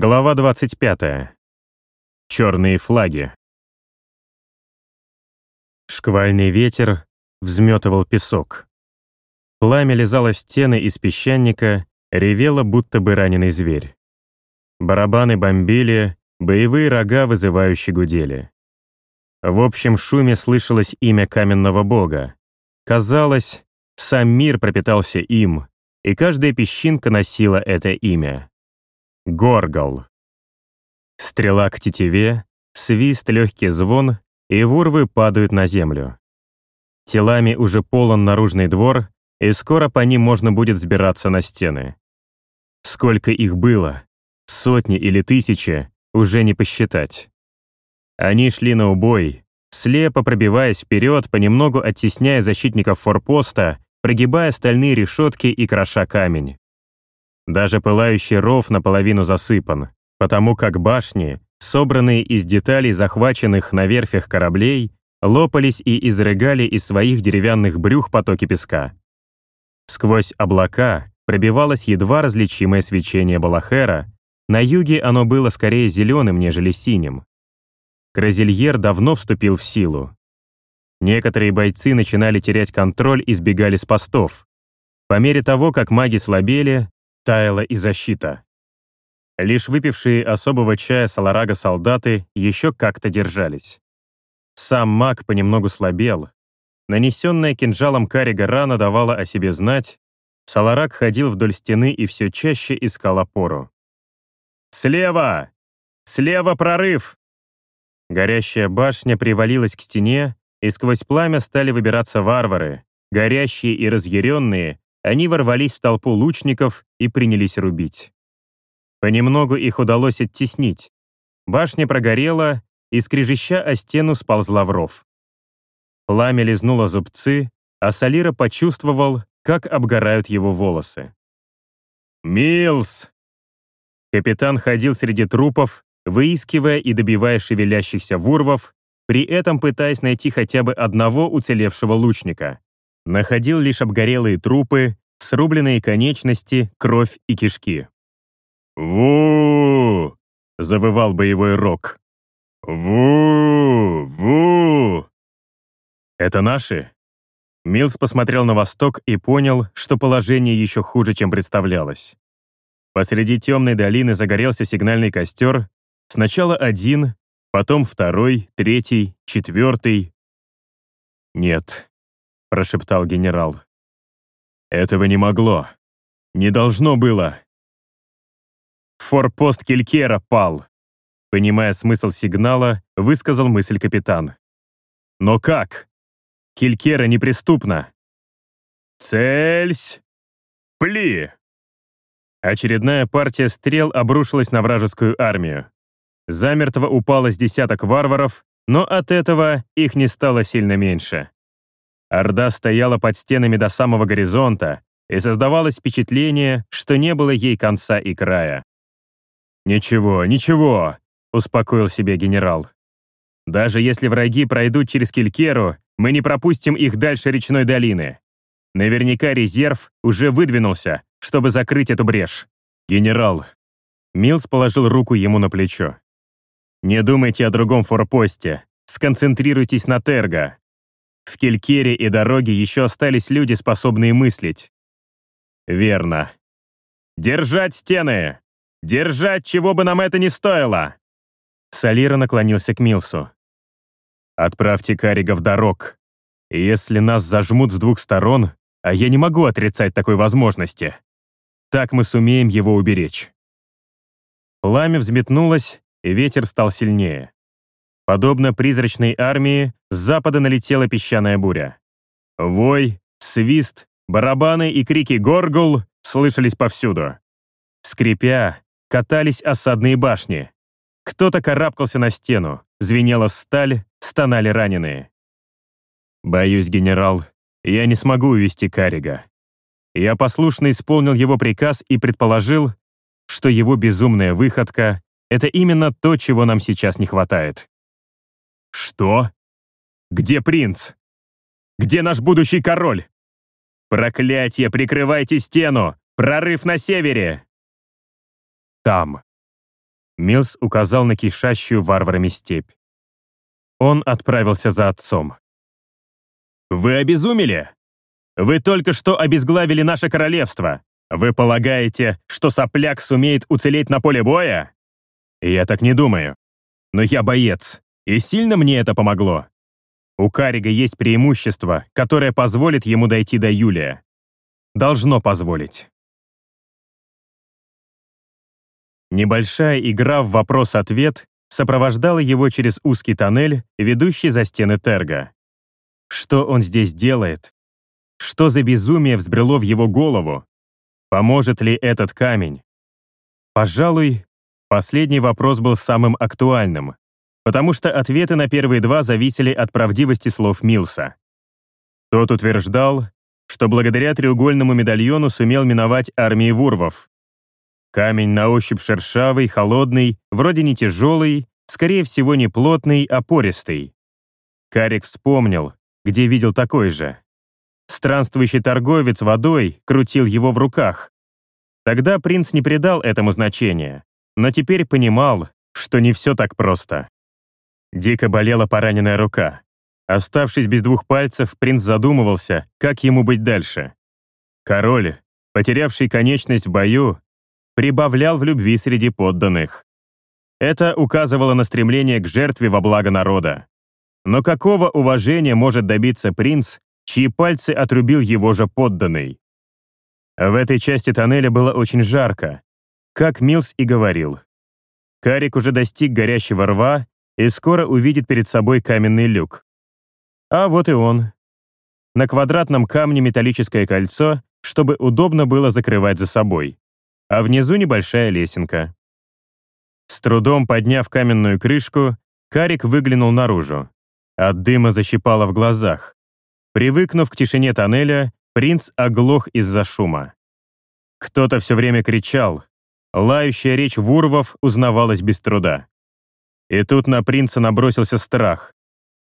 Глава 25. Черные флаги. Шквальный ветер взметывал песок. Пламя лизало стены из песчаника, ревело, будто бы раненый зверь. Барабаны бомбили, боевые рога вызывающе гудели. В общем шуме слышалось имя каменного бога. Казалось, сам мир пропитался им, и каждая песчинка носила это имя. Горгал. Стрела к тетиве, свист, легкий звон, и вурвы падают на землю. Телами уже полон наружный двор, и скоро по ним можно будет взбираться на стены. Сколько их было, сотни или тысячи, уже не посчитать. Они шли на убой, слепо пробиваясь вперед, понемногу оттесняя защитников форпоста, прогибая стальные решетки и кроша камень. Даже пылающий ров наполовину засыпан, потому как башни, собранные из деталей захваченных на верфях кораблей, лопались и изрыгали из своих деревянных брюх потоки песка. Сквозь облака пробивалось едва различимое свечение Балахера, на юге оно было скорее зеленым, нежели синим. Кразильер давно вступил в силу. Некоторые бойцы начинали терять контроль и сбегали с постов. По мере того, как маги слабели, таяла и защита. Лишь выпившие особого чая Саларага солдаты еще как-то держались. Сам маг понемногу слабел. Нанесенная кинжалом Карига рана давала о себе знать. Саларак ходил вдоль стены и все чаще искал опору. «Слева! Слева прорыв!» Горящая башня привалилась к стене, и сквозь пламя стали выбираться варвары, горящие и разъяренные, они ворвались в толпу лучников и принялись рубить. Понемногу их удалось оттеснить. Башня прогорела, и скрежеща о стену сползла в ров. Пламя лизнуло зубцы, а Салира почувствовал, как обгорают его волосы. «Милс!» Капитан ходил среди трупов, выискивая и добивая шевелящихся вурвов, при этом пытаясь найти хотя бы одного уцелевшего лучника находил лишь обгорелые трупы, срубленные конечности, кровь и кишки. «Ву!» — завывал боевой рок. «Ву! Ву!» «Это наши?» Милс посмотрел на восток и понял, что положение еще хуже, чем представлялось. Посреди темной долины загорелся сигнальный костер, сначала один, потом второй, третий, четвертый. Нет, — прошептал генерал. «Этого не могло. Не должно было». «Форпост Келькера пал», — понимая смысл сигнала, высказал мысль капитан. «Но как? Келькера неприступна». «Цельсь! Пли!» Очередная партия стрел обрушилась на вражескую армию. Замертво упало с десяток варваров, но от этого их не стало сильно меньше. Орда стояла под стенами до самого горизонта, и создавалось впечатление, что не было ей конца и края. «Ничего, ничего», — успокоил себе генерал. «Даже если враги пройдут через Килькеру, мы не пропустим их дальше речной долины. Наверняка резерв уже выдвинулся, чтобы закрыть эту брешь. Генерал». Милс положил руку ему на плечо. «Не думайте о другом форпосте. Сконцентрируйтесь на Терго. В Келькере и дороге еще остались люди, способные мыслить. Верно. «Держать стены! Держать, чего бы нам это ни стоило!» Салира наклонился к Милсу. «Отправьте Карига в дорог. Если нас зажмут с двух сторон, а я не могу отрицать такой возможности, так мы сумеем его уберечь». Пламя взметнулось, и ветер стал сильнее. Подобно призрачной армии, с запада налетела песчаная буря. Вой, свист, барабаны и крики «Горгул» слышались повсюду. Скрипя, катались осадные башни. Кто-то карабкался на стену, звенела сталь, стонали раненые. «Боюсь, генерал, я не смогу увести Карига». Я послушно исполнил его приказ и предположил, что его безумная выходка — это именно то, чего нам сейчас не хватает. «Что? Где принц? Где наш будущий король? Проклятье, прикрывайте стену! Прорыв на севере!» «Там», Милс указал на кишащую варварами степь. Он отправился за отцом. «Вы обезумели? Вы только что обезглавили наше королевство. Вы полагаете, что сопляк сумеет уцелеть на поле боя? Я так не думаю. Но я боец, и сильно мне это помогло. У Карига есть преимущество, которое позволит ему дойти до Юлия. Должно позволить. Небольшая игра в вопрос-ответ сопровождала его через узкий тоннель, ведущий за стены Терга. Что он здесь делает? Что за безумие взбрело в его голову? Поможет ли этот камень? Пожалуй, последний вопрос был самым актуальным, потому что ответы на первые два зависели от правдивости слов Милса. Тот утверждал, что благодаря треугольному медальону сумел миновать армии вурвов. Камень на ощупь шершавый, холодный, вроде не тяжелый, скорее всего не плотный, а пористый. Карик вспомнил, где видел такой же. Странствующий торговец водой крутил его в руках. Тогда принц не придал этому значения, но теперь понимал, что не все так просто. Дико болела пораненная рука. Оставшись без двух пальцев, принц задумывался, как ему быть дальше. Король, потерявший конечность в бою, прибавлял в любви среди подданных. Это указывало на стремление к жертве во благо народа. Но какого уважения может добиться принц, чьи пальцы отрубил его же подданный? В этой части тоннеля было очень жарко, как Милс и говорил. Карик уже достиг горящего рва и скоро увидит перед собой каменный люк. А вот и он. На квадратном камне металлическое кольцо, чтобы удобно было закрывать за собой. А внизу небольшая лесенка. С трудом подняв каменную крышку, Карик выглянул наружу. От дыма защипало в глазах. Привыкнув к тишине тоннеля, принц оглох из-за шума. Кто-то все время кричал. Лающая речь вурвов узнавалась без труда. И тут на принца набросился страх.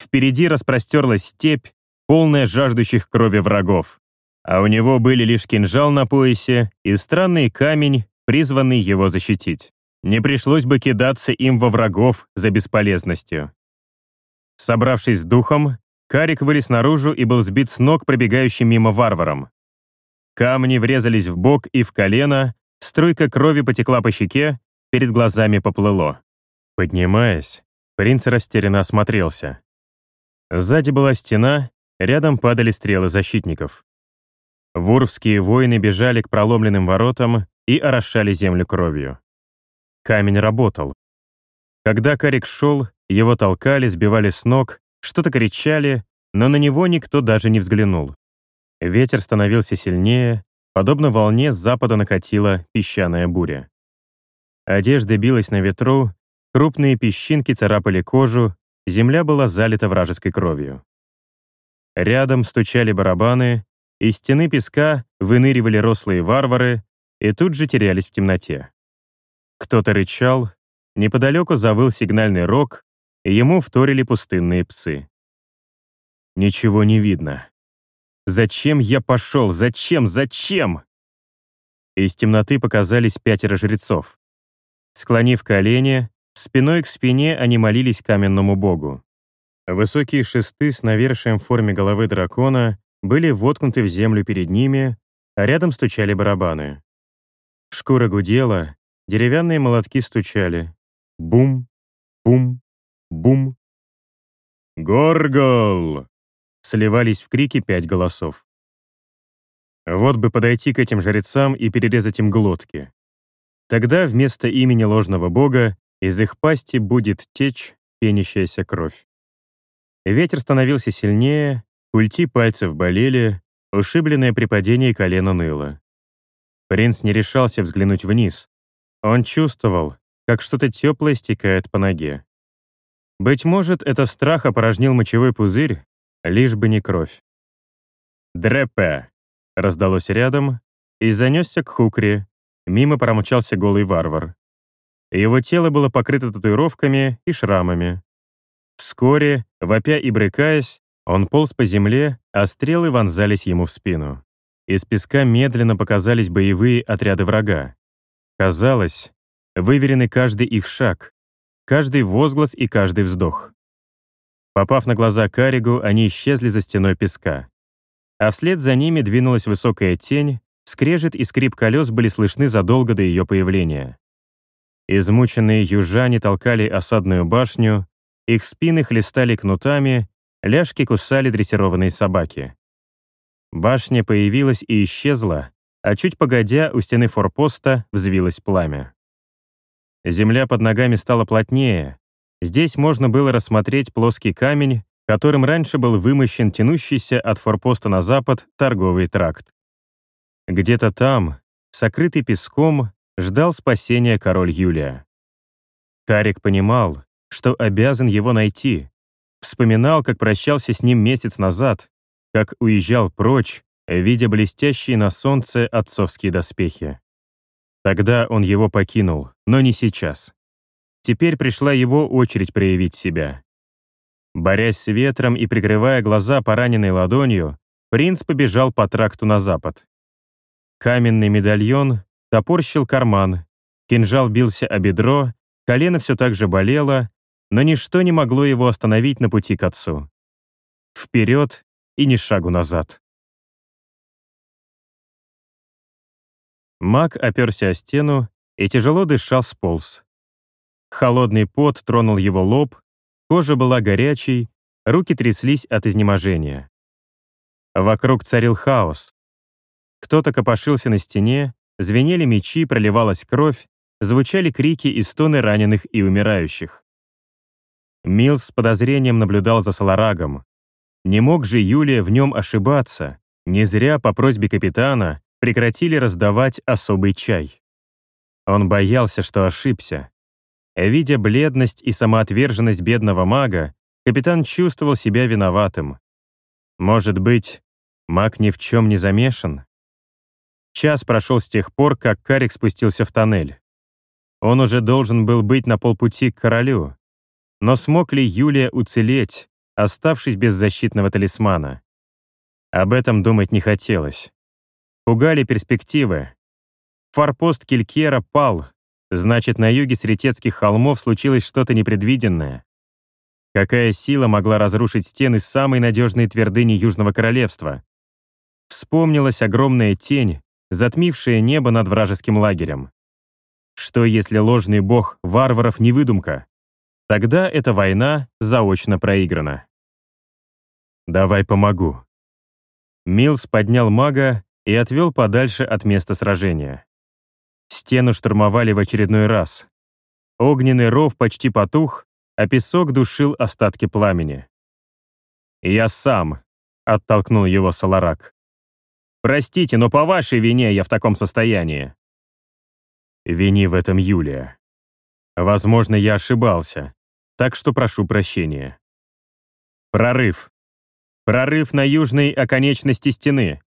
Впереди распростерлась степь, полная жаждущих крови врагов. А у него были лишь кинжал на поясе и странный камень, призванный его защитить. Не пришлось бы кидаться им во врагов за бесполезностью. Собравшись с духом, Карик вылез наружу и был сбит с ног пробегающим мимо варваром. Камни врезались в бок и в колено, струйка крови потекла по щеке, перед глазами поплыло. Поднимаясь, принц растерянно осмотрелся. Сзади была стена, рядом падали стрелы защитников. Вурвские воины бежали к проломленным воротам и орошали землю кровью. Камень работал. Когда Карик шел, его толкали, сбивали с ног, что-то кричали, но на него никто даже не взглянул. Ветер становился сильнее, подобно волне с запада накатила песчаная буря. Одежда билась на ветру, Крупные песчинки царапали кожу, земля была залита вражеской кровью. Рядом стучали барабаны, из стены песка выныривали рослые варвары и тут же терялись в темноте. Кто-то рычал, неподалеку завыл сигнальный рог, и ему вторили пустынные псы. Ничего не видно. Зачем я пошел? Зачем? Зачем? Из темноты показались пятеро жрецов. Склонив колени, Спиной к спине они молились каменному богу. Высокие шесты с навершием в форме головы дракона были воткнуты в землю перед ними, а рядом стучали барабаны. Шкура гудела, деревянные молотки стучали. Бум, бум, бум. «Горгол!» — сливались в крики пять голосов. Вот бы подойти к этим жрецам и перерезать им глотки. Тогда вместо имени ложного бога из их пасти будет течь пенящаяся кровь. Ветер становился сильнее, культи пальцев болели, ушибленное при падении колено ныло. Принц не решался взглянуть вниз. Он чувствовал, как что-то теплое стекает по ноге. Быть может, это страх опорожнил мочевой пузырь, лишь бы не кровь. «Дрепе!» — раздалось рядом и занесся к хукре. Мимо промчался голый варвар. Его тело было покрыто татуировками и шрамами. Вскоре, вопя и брыкаясь, он полз по земле, а стрелы вонзались ему в спину. Из песка медленно показались боевые отряды врага. Казалось, выверены каждый их шаг, каждый возглас и каждый вздох. Попав на глаза Каригу, они исчезли за стеной песка. А вслед за ними двинулась высокая тень, скрежет и скрип колес были слышны задолго до ее появления. Измученные южане толкали осадную башню, их спины хлестали кнутами, ляжки кусали дрессированные собаки. Башня появилась и исчезла, а чуть погодя у стены форпоста взвилось пламя. Земля под ногами стала плотнее. Здесь можно было рассмотреть плоский камень, которым раньше был вымощен тянущийся от форпоста на запад торговый тракт. Где-то там, сокрытый песком, ждал спасения король Юлия. Карик понимал, что обязан его найти. Вспоминал, как прощался с ним месяц назад, как уезжал прочь, видя блестящие на солнце отцовские доспехи. Тогда он его покинул, но не сейчас. Теперь пришла его очередь проявить себя. Борясь с ветром и прикрывая глаза пораненной ладонью, принц побежал по тракту на запад. Каменный медальон топорщил карман, кинжал бился о бедро, колено все так же болело, но ничто не могло его остановить на пути к отцу. Вперед и ни шагу назад. Маг оперся о стену и тяжело дышал сполз. Холодный пот тронул его лоб, кожа была горячей, руки тряслись от изнеможения. Вокруг царил хаос. Кто-то копошился на стене, звенели мечи, проливалась кровь, звучали крики и стоны раненых и умирающих. Милс с подозрением наблюдал за Соларагом. Не мог же Юлия в нем ошибаться. Не зря по просьбе капитана прекратили раздавать особый чай. Он боялся, что ошибся. Видя бледность и самоотверженность бедного мага, капитан чувствовал себя виноватым. Может быть, маг ни в чем не замешан? Час прошел с тех пор, как Карик спустился в тоннель. Он уже должен был быть на полпути к королю. Но смог ли Юлия уцелеть, оставшись без защитного талисмана? Об этом думать не хотелось. Пугали перспективы. Форпост Килькера пал, значит, на юге Сретецких холмов случилось что-то непредвиденное. Какая сила могла разрушить стены самой надежной твердыни Южного Королевства? Вспомнилась огромная тень, затмившая небо над вражеским лагерем. Что если ложный бог варваров не выдумка? Тогда эта война заочно проиграна. «Давай помогу». Милс поднял мага и отвел подальше от места сражения. Стену штурмовали в очередной раз. Огненный ров почти потух, а песок душил остатки пламени. «Я сам», — оттолкнул его Саларак. Простите, но по вашей вине я в таком состоянии. Вини в этом Юлия. Возможно, я ошибался, так что прошу прощения. Прорыв. Прорыв на южной оконечности стены.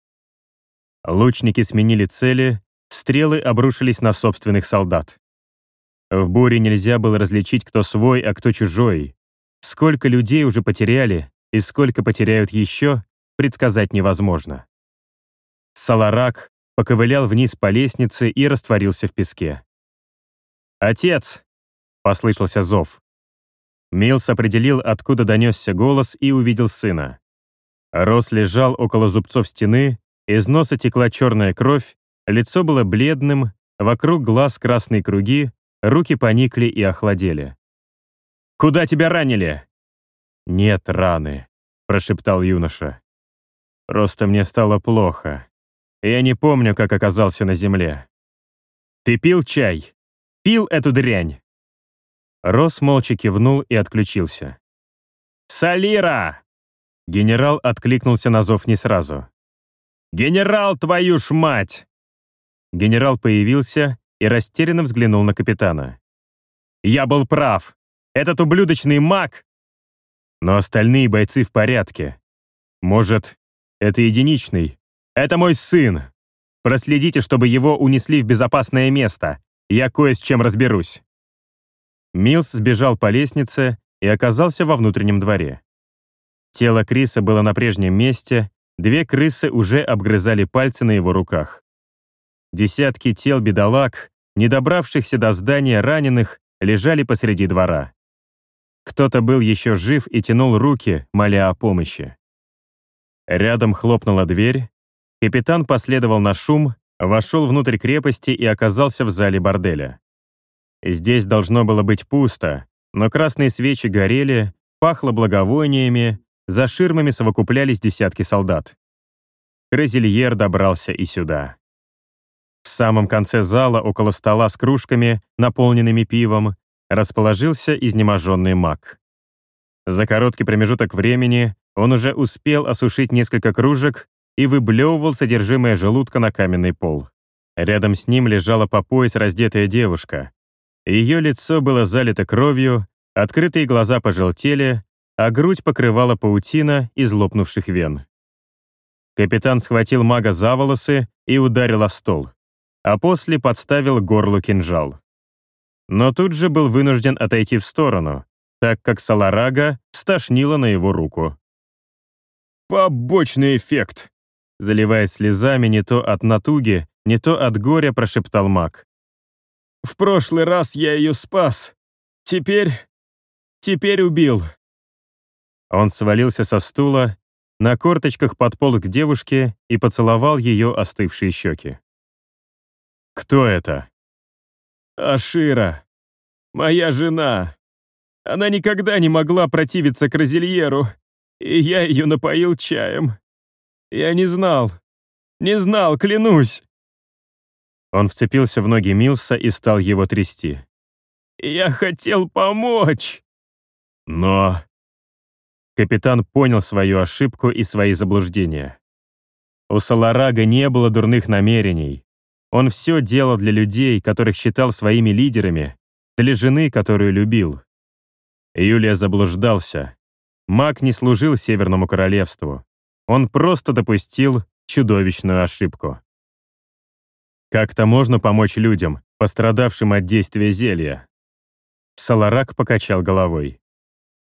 Лучники сменили цели, стрелы обрушились на собственных солдат. В буре нельзя было различить, кто свой, а кто чужой. Сколько людей уже потеряли и сколько потеряют еще, предсказать невозможно. Саларак поковылял вниз по лестнице и растворился в песке. «Отец!» — послышался зов. Милс определил, откуда донесся голос, и увидел сына. Рос лежал около зубцов стены, из носа текла черная кровь, лицо было бледным, вокруг глаз красные круги, руки поникли и охладели. «Куда тебя ранили?» «Нет раны», — прошептал юноша. «Просто мне стало плохо. Я не помню, как оказался на земле. Ты пил чай? Пил эту дрянь?» Рос молча кивнул и отключился. «Салира!» Генерал откликнулся на зов не сразу. «Генерал, твою ж мать!» Генерал появился и растерянно взглянул на капитана. «Я был прав. Этот ублюдочный маг...» Но остальные бойцы в порядке. Может, это единичный, «Это мой сын. Проследите, чтобы его унесли в безопасное место. Я кое с чем разберусь». Милс сбежал по лестнице и оказался во внутреннем дворе. Тело Криса было на прежнем месте, две крысы уже обгрызали пальцы на его руках. Десятки тел бедолаг, не добравшихся до здания раненых, лежали посреди двора. Кто-то был еще жив и тянул руки, моля о помощи. Рядом хлопнула дверь, капитан последовал на шум, вошел внутрь крепости и оказался в зале борделя. Здесь должно было быть пусто, но красные свечи горели, пахло благовониями, за ширмами совокуплялись десятки солдат. Крезельер добрался и сюда. В самом конце зала, около стола с кружками, наполненными пивом, расположился изнеможенный маг. За короткий промежуток времени он уже успел осушить несколько кружек и выблевывал содержимое желудка на каменный пол. Рядом с ним лежала по пояс раздетая девушка. Ее лицо было залито кровью, открытые глаза пожелтели, а грудь покрывала паутина из лопнувших вен. Капитан схватил мага за волосы и ударил о стол а после подставил горлу кинжал. Но тут же был вынужден отойти в сторону, так как Саларага стошнила на его руку. «Побочный эффект!» Заливаясь слезами не то от натуги, не то от горя, прошептал маг. «В прошлый раз я ее спас. Теперь... теперь убил». Он свалился со стула, на корточках подполз к девушке и поцеловал ее остывшие щеки. «Кто это?» «Ашира. Моя жена. Она никогда не могла противиться Кразильеру, и я ее напоил чаем. Я не знал. Не знал, клянусь!» Он вцепился в ноги Милса и стал его трясти. «Я хотел помочь!» «Но...» Капитан понял свою ошибку и свои заблуждения. У Саларага не было дурных намерений. Он все делал для людей, которых считал своими лидерами, для жены, которую любил. Юлия заблуждался. Маг не служил Северному Королевству. Он просто допустил чудовищную ошибку. Как-то можно помочь людям, пострадавшим от действия зелья. Саларак покачал головой.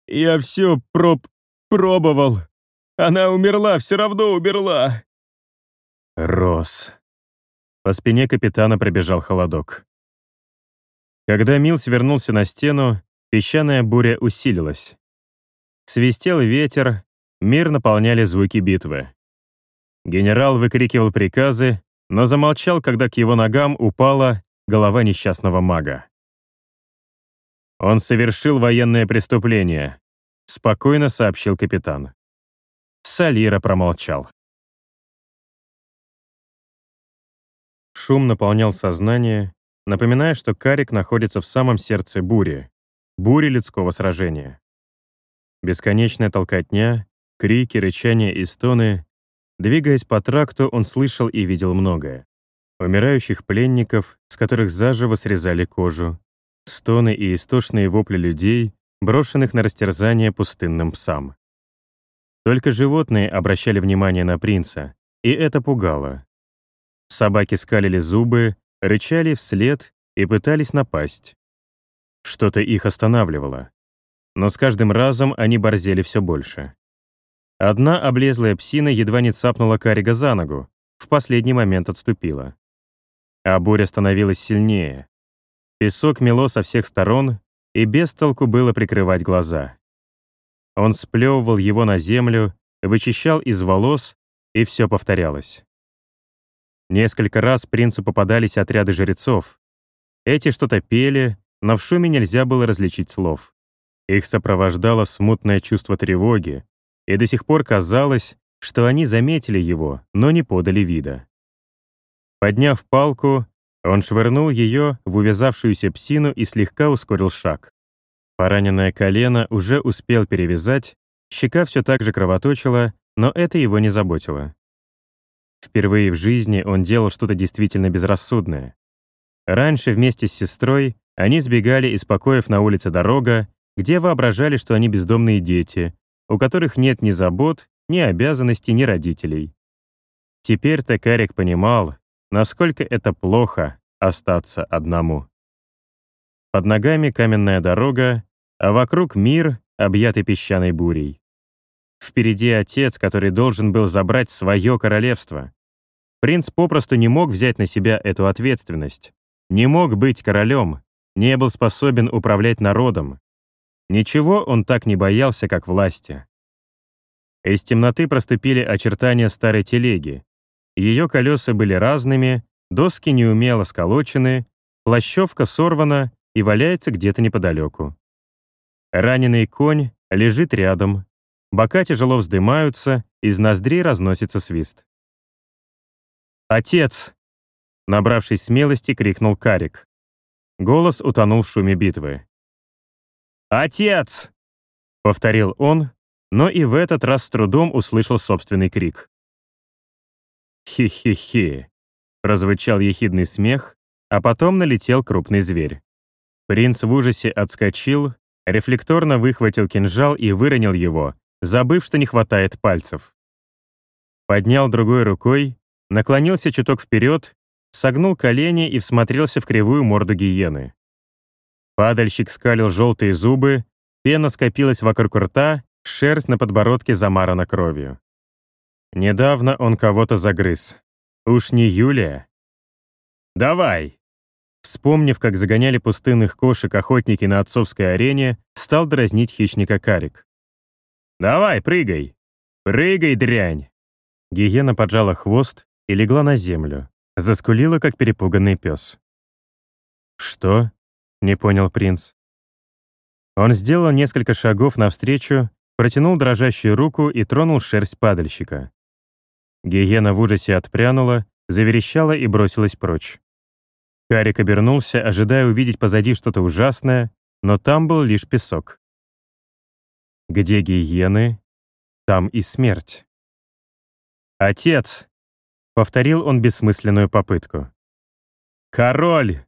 «Я все проб... пробовал. Она умерла, все равно умерла». «Рос», по спине капитана пробежал холодок. Когда Милс вернулся на стену, песчаная буря усилилась. Свистел ветер, мир наполняли звуки битвы. Генерал выкрикивал приказы, но замолчал, когда к его ногам упала голова несчастного мага. «Он совершил военное преступление», — спокойно сообщил капитан. Салира промолчал. Шум наполнял сознание, напоминая, что Карик находится в самом сердце бури, бури людского сражения. Бесконечная толкотня, крики, рычания и стоны. Двигаясь по тракту, он слышал и видел многое. Умирающих пленников, с которых заживо срезали кожу, стоны и истошные вопли людей, брошенных на растерзание пустынным псам. Только животные обращали внимание на принца, и это пугало. Собаки скалили зубы, рычали вслед и пытались напасть. Что-то их останавливало. Но с каждым разом они борзели все больше. Одна облезлая псина едва не цапнула Карига за ногу, в последний момент отступила. А буря становилась сильнее. Песок мело со всех сторон, и без толку было прикрывать глаза. Он сплевывал его на землю, вычищал из волос, и все повторялось. Несколько раз принцу попадались отряды жрецов. Эти что-то пели, но в шуме нельзя было различить слов. Их сопровождало смутное чувство тревоги, и до сих пор казалось, что они заметили его, но не подали вида. Подняв палку, он швырнул ее в увязавшуюся псину и слегка ускорил шаг. Пораненное колено уже успел перевязать, щека все так же кровоточила, но это его не заботило. Впервые в жизни он делал что-то действительно безрассудное. Раньше вместе с сестрой они сбегали из покоев на улице Дорога, где воображали, что они бездомные дети, у которых нет ни забот, ни обязанностей, ни родителей. Теперь-то Карик понимал, насколько это плохо остаться одному. Под ногами каменная дорога, а вокруг мир, объятый песчаной бурей. Впереди отец, который должен был забрать свое королевство. Принц попросту не мог взять на себя эту ответственность. Не мог быть королем, не был способен управлять народом. Ничего он так не боялся, как власти. Из темноты проступили очертания старой телеги. Ее колеса были разными, доски неумело сколочены, плащевка сорвана и валяется где-то неподалеку. Раненый конь лежит рядом, бока тяжело вздымаются, из ноздрей разносится свист. «Отец!» — набравшись смелости, крикнул Карик. Голос утонул в шуме битвы. «Отец!» — повторил он, но и в этот раз с трудом услышал собственный крик. «Хи-хи-хи!» — прозвучал ехидный смех, а потом налетел крупный зверь. Принц в ужасе отскочил, рефлекторно выхватил кинжал и выронил его, забыв, что не хватает пальцев. Поднял другой рукой, наклонился чуток вперед, согнул колени и всмотрелся в кривую морду гиены. Падальщик скалил желтые зубы, пена скопилась вокруг рта, шерсть на подбородке замарана кровью. Недавно он кого-то загрыз. Уж не Юлия. «Давай!» Вспомнив, как загоняли пустынных кошек охотники на отцовской арене, стал дразнить хищника Карик. «Давай, прыгай! Прыгай, дрянь!» Гиена поджала хвост и легла на землю. Заскулила, как перепуганный пес. «Что?» — не понял принц. Он сделал несколько шагов навстречу, протянул дрожащую руку и тронул шерсть падальщика. Гиена в ужасе отпрянула, заверещала и бросилась прочь. Карик обернулся, ожидая увидеть позади что-то ужасное, но там был лишь песок. Где гиены, там и смерть. «Отец!» — повторил он бессмысленную попытку. «Король!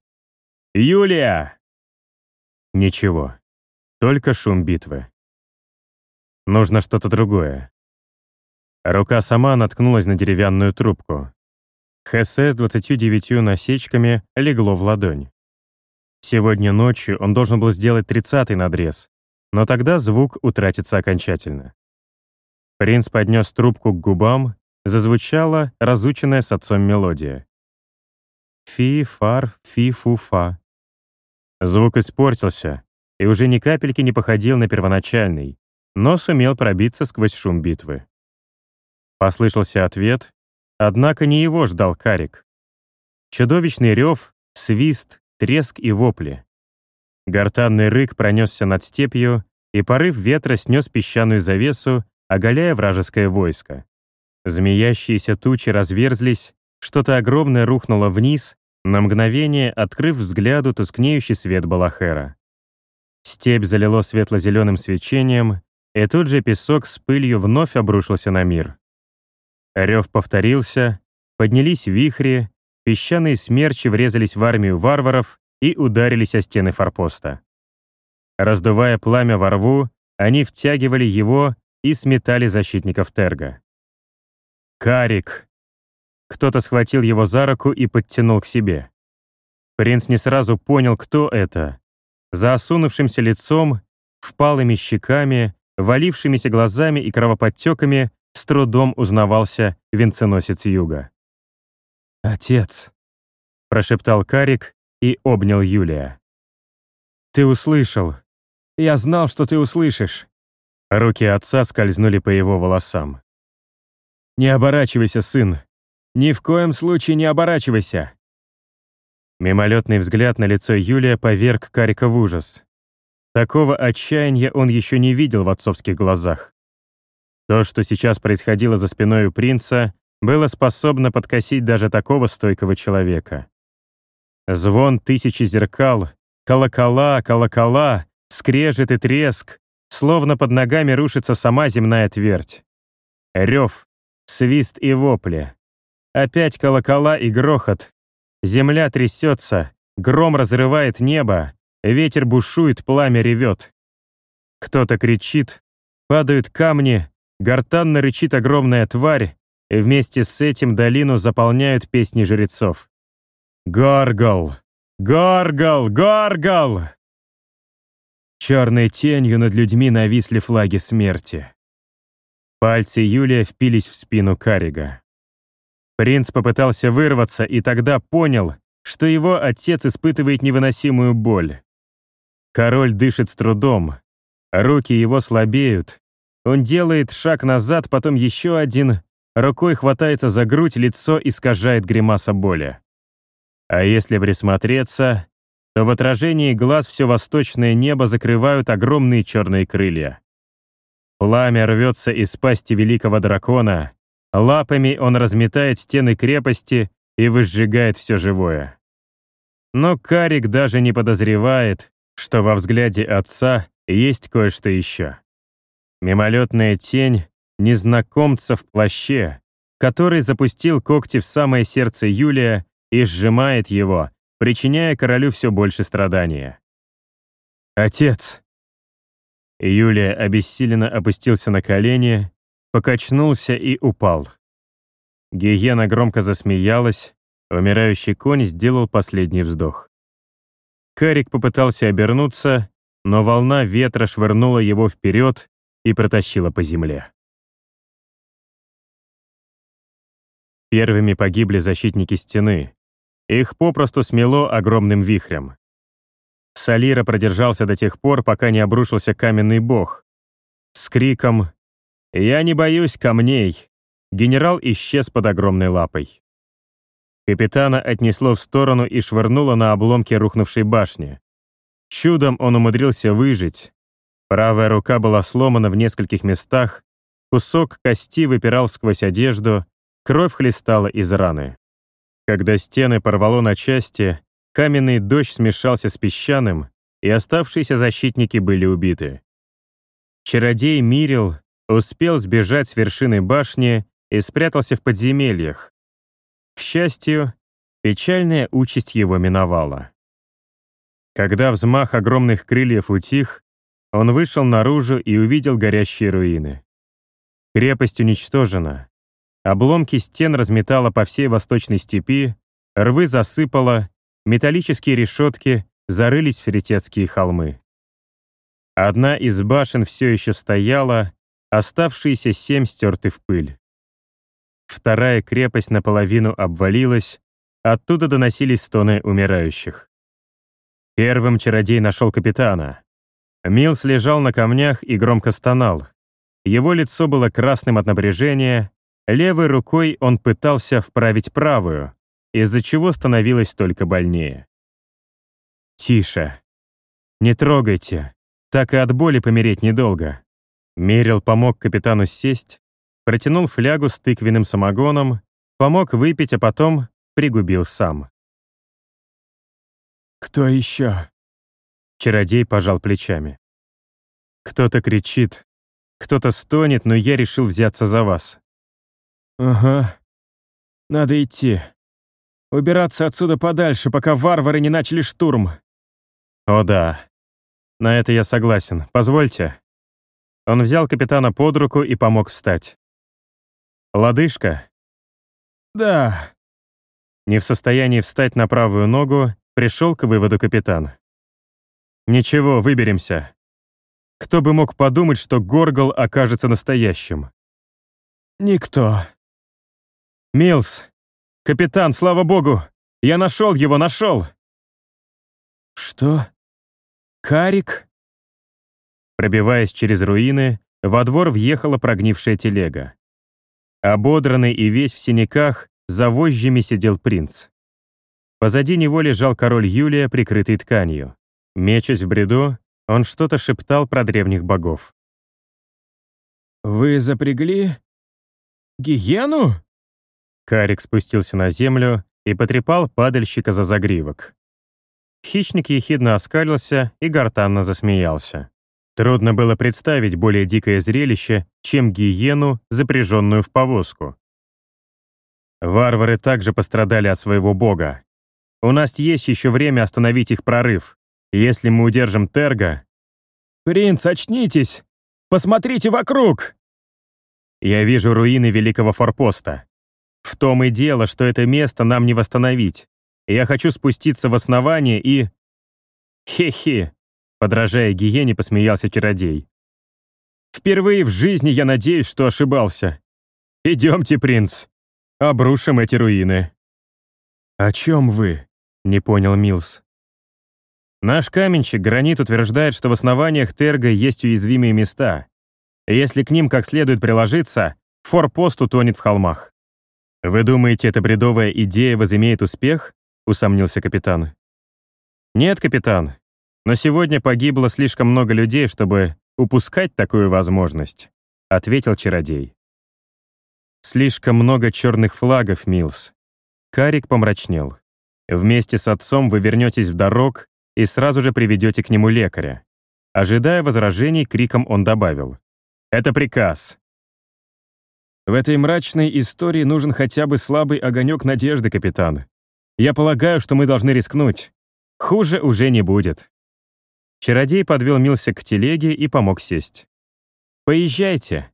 Юлия!» Ничего, только шум битвы. Нужно что-то другое. Рука сама наткнулась на деревянную трубку. ХС с 29 насечками легло в ладонь. Сегодня ночью он должен был сделать тридцатый надрез, но тогда звук утратится окончательно. Принц поднес трубку к губам, зазвучала разученная с отцом мелодия. Фи-фар, фи-фу-фа. Звук испортился и уже ни капельки не походил на первоначальный, но сумел пробиться сквозь шум битвы. Послышался ответ, Однако не его ждал карик. Чудовищный рев, свист, треск и вопли. Гортанный рык пронесся над степью, и порыв ветра снес песчаную завесу, оголяя вражеское войско. Змеящиеся тучи разверзлись, что-то огромное рухнуло вниз, на мгновение открыв взгляду тускнеющий свет Балахера. Степь залило светло-зеленым свечением, и тут же песок с пылью вновь обрушился на мир. Рев повторился, поднялись вихри, песчаные смерчи врезались в армию варваров и ударились о стены форпоста. Раздувая пламя во рву, они втягивали его и сметали защитников Терга. «Карик!» Кто-то схватил его за руку и подтянул к себе. Принц не сразу понял, кто это. За осунувшимся лицом, впалыми щеками, валившимися глазами и кровоподтеками с трудом узнавался венценосец юга. «Отец», — прошептал Карик и обнял Юлия. «Ты услышал. Я знал, что ты услышишь». Руки отца скользнули по его волосам. «Не оборачивайся, сын. Ни в коем случае не оборачивайся». Мимолетный взгляд на лицо Юлия поверг Карика в ужас. Такого отчаяния он еще не видел в отцовских глазах. То, что сейчас происходило за спиной у принца, было способно подкосить даже такого стойкого человека. Звон тысячи зеркал, колокола, колокола, скрежет и треск, словно под ногами рушится сама земная твердь. Рев, свист и вопли. Опять колокола и грохот. Земля трясется, гром разрывает небо, ветер бушует, пламя ревет. Кто-то кричит, падают камни, Гортанно рычит огромная тварь, и вместе с этим долину заполняют песни жрецов. «Гаргал! Гаргал! Гаргал!» Черной тенью над людьми нависли флаги смерти. Пальцы Юлия впились в спину Карига. Принц попытался вырваться и тогда понял, что его отец испытывает невыносимую боль. Король дышит с трудом, руки его слабеют. Он делает шаг назад, потом еще один, рукой хватается за грудь, лицо искажает гримаса боли. А если присмотреться, то в отражении глаз все восточное небо закрывают огромные черные крылья. Пламя рвется из пасти великого дракона, лапами он разметает стены крепости и выжигает все живое. Но Карик даже не подозревает, что во взгляде отца есть кое-что еще. Мимолетная тень незнакомца в плаще, который запустил когти в самое сердце Юлия и сжимает его, причиняя королю все больше страдания. «Отец!» Юлия обессиленно опустился на колени, покачнулся и упал. Гиена громко засмеялась, умирающий конь сделал последний вздох. Карик попытался обернуться, но волна ветра швырнула его вперед и протащила по земле. Первыми погибли защитники стены. Их попросту смело огромным вихрем. Салира продержался до тех пор, пока не обрушился каменный бог. С криком «Я не боюсь камней!» генерал исчез под огромной лапой. Капитана отнесло в сторону и швырнуло на обломки рухнувшей башни. Чудом он умудрился выжить. Правая рука была сломана в нескольких местах, кусок кости выпирал сквозь одежду, кровь хлестала из раны. Когда стены порвало на части, каменный дождь смешался с песчаным, и оставшиеся защитники были убиты. Чародей Мирил успел сбежать с вершины башни и спрятался в подземельях. К счастью, печальная участь его миновала. Когда взмах огромных крыльев утих, он вышел наружу и увидел горящие руины. Крепость уничтожена. Обломки стен разметало по всей восточной степи, рвы засыпало, Металлические решетки зарылись в феритетские холмы. Одна из башен все еще стояла, оставшиеся семь стерты в пыль. Вторая крепость наполовину обвалилась, оттуда доносились стоны умирающих. Первым чародей нашел капитана. Милс лежал на камнях и громко стонал. Его лицо было красным от напряжения, левой рукой он пытался вправить правую, из-за чего становилось только больнее. «Тише. Не трогайте. Так и от боли помереть недолго». Мерил помог капитану сесть, протянул флягу с тыквенным самогоном, помог выпить, а потом пригубил сам. «Кто еще?» Чародей пожал плечами. «Кто-то кричит, кто-то стонет, но я решил взяться за вас». «Ага. Надо идти. Убираться отсюда подальше, пока варвары не начали штурм. О да. На это я согласен. Позвольте. Он взял капитана под руку и помог встать. Лодыжка? Да. Не в состоянии встать на правую ногу, пришел к выводу капитан. Ничего, выберемся. Кто бы мог подумать, что Горгол окажется настоящим? Никто. Милс, «Капитан, слава богу! Я нашел его, нашел!» «Что? Карик?» Пробиваясь через руины, во двор въехала прогнившая телега. Ободранный и весь в синяках, за вожжами сидел принц. Позади него лежал король Юлия, прикрытый тканью. Мечась в бреду, он что-то шептал про древних богов. «Вы запрягли? Гиену?» Карик спустился на землю и потрепал падальщика за загривок. Хищник ехидно оскалился и гортанно засмеялся. Трудно было представить более дикое зрелище, чем гиену, запряженную в повозку. Варвары также пострадали от своего бога. У нас есть еще время остановить их прорыв. Если мы удержим Терга... «Принц, очнитесь! Посмотрите вокруг!» Я вижу руины великого форпоста. В том и дело, что это место нам не восстановить. Я хочу спуститься в основание и... Хе-хе, подражая гиене, посмеялся чародей. Впервые в жизни я надеюсь, что ошибался. Идемте, принц. Обрушим эти руины. О чем вы? Не понял Милс. Наш каменщик Гранит утверждает, что в основаниях Терга есть уязвимые места. Если к ним как следует приложиться, форпост утонет в холмах. «Вы думаете, эта бредовая идея возымеет успех?» — усомнился капитан. «Нет, капитан. Но сегодня погибло слишком много людей, чтобы упускать такую возможность», — ответил чародей. «Слишком много черных флагов, Милс». Карик помрачнел. «Вместе с отцом вы вернетесь в дорог и сразу же приведете к нему лекаря». Ожидая возражений, криком он добавил. «Это приказ. В этой мрачной истории нужен хотя бы слабый огонек надежды, капитан. Я полагаю, что мы должны рискнуть. Хуже уже не будет. Чародей подвел Мился к телеге и помог сесть. «Поезжайте.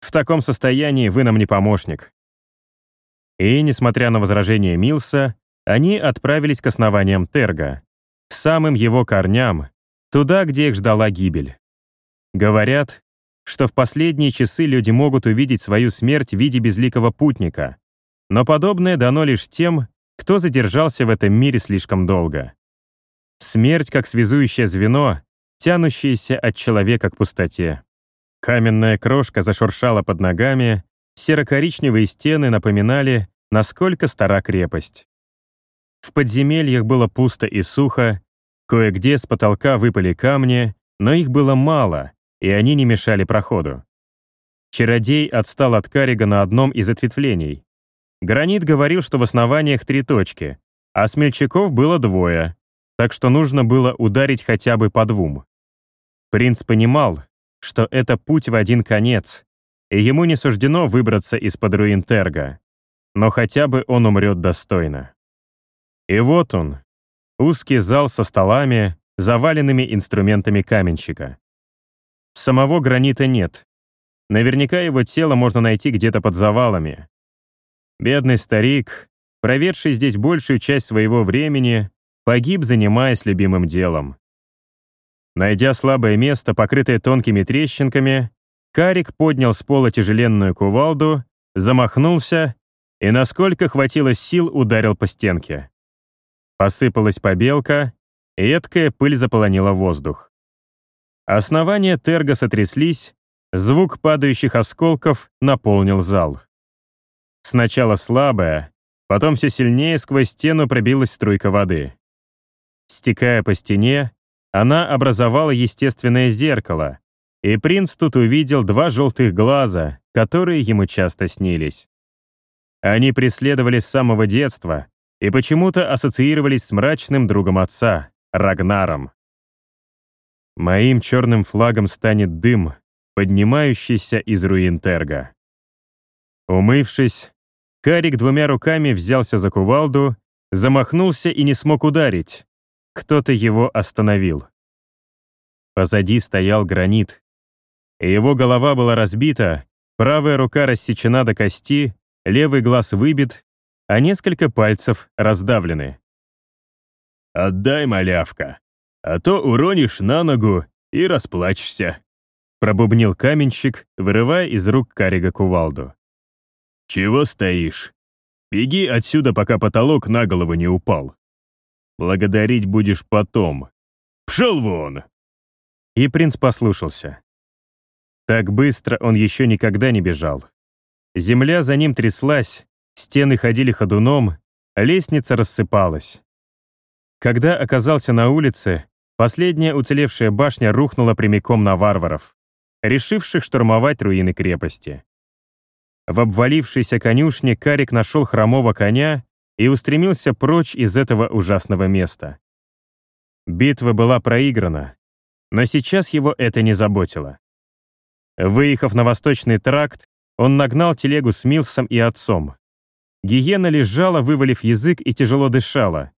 В таком состоянии вы нам не помощник». И, несмотря на возражение Милса, они отправились к основаниям Терга, к самым его корням, туда, где их ждала гибель. Говорят, что в последние часы люди могут увидеть свою смерть в виде безликого путника. Но подобное дано лишь тем, кто задержался в этом мире слишком долго. Смерть как связующее звено, тянущееся от человека к пустоте. Каменная крошка зашуршала под ногами, серо-коричневые стены напоминали, насколько стара крепость. В подземельях было пусто и сухо, кое-где с потолка выпали камни, но их было мало, и они не мешали проходу. Чародей отстал от Карига на одном из ответвлений. Гранит говорил, что в основаниях три точки, а смельчаков было двое, так что нужно было ударить хотя бы по двум. Принц понимал, что это путь в один конец, и ему не суждено выбраться из-под руин Терга, но хотя бы он умрет достойно. И вот он, узкий зал со столами, заваленными инструментами каменщика. Самого гранита нет. Наверняка его тело можно найти где-то под завалами. Бедный старик, проведший здесь большую часть своего времени, погиб, занимаясь любимым делом. Найдя слабое место, покрытое тонкими трещинками, Карик поднял с пола тяжеленную кувалду, замахнулся и, насколько хватило сил, ударил по стенке. Посыпалась побелка, и едкая пыль заполонила воздух. Основания терга сотряслись, звук падающих осколков наполнил зал. Сначала слабая, потом все сильнее сквозь стену пробилась струйка воды. Стекая по стене, она образовала естественное зеркало, и принц тут увидел два желтых глаза, которые ему часто снились. Они преследовали с самого детства и почему-то ассоциировались с мрачным другом отца, Рагнаром. Моим черным флагом станет дым, поднимающийся из руин Терга. Умывшись, Карик двумя руками взялся за кувалду, замахнулся и не смог ударить. Кто-то его остановил. Позади стоял гранит. Его голова была разбита, правая рука рассечена до кости, левый глаз выбит, а несколько пальцев раздавлены. «Отдай, малявка!» а то уронишь на ногу и расплачешься», — пробубнил каменщик, вырывая из рук Карига кувалду. «Чего стоишь? Беги отсюда, пока потолок на голову не упал. Благодарить будешь потом. Пшел вон!» И принц послушался. Так быстро он еще никогда не бежал. Земля за ним тряслась, стены ходили ходуном, лестница рассыпалась. Когда оказался на улице, Последняя уцелевшая башня рухнула прямиком на варваров, решивших штурмовать руины крепости. В обвалившейся конюшне Карик нашел хромого коня и устремился прочь из этого ужасного места. Битва была проиграна, но сейчас его это не заботило. Выехав на восточный тракт, он нагнал телегу с Милсом и отцом. Гиена лежала, вывалив язык и тяжело дышала,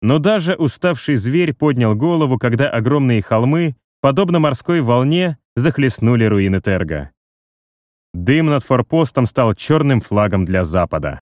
но даже уставший зверь поднял голову, когда огромные холмы, подобно морской волне, захлестнули руины Терга. Дым над форпостом стал черным флагом для Запада.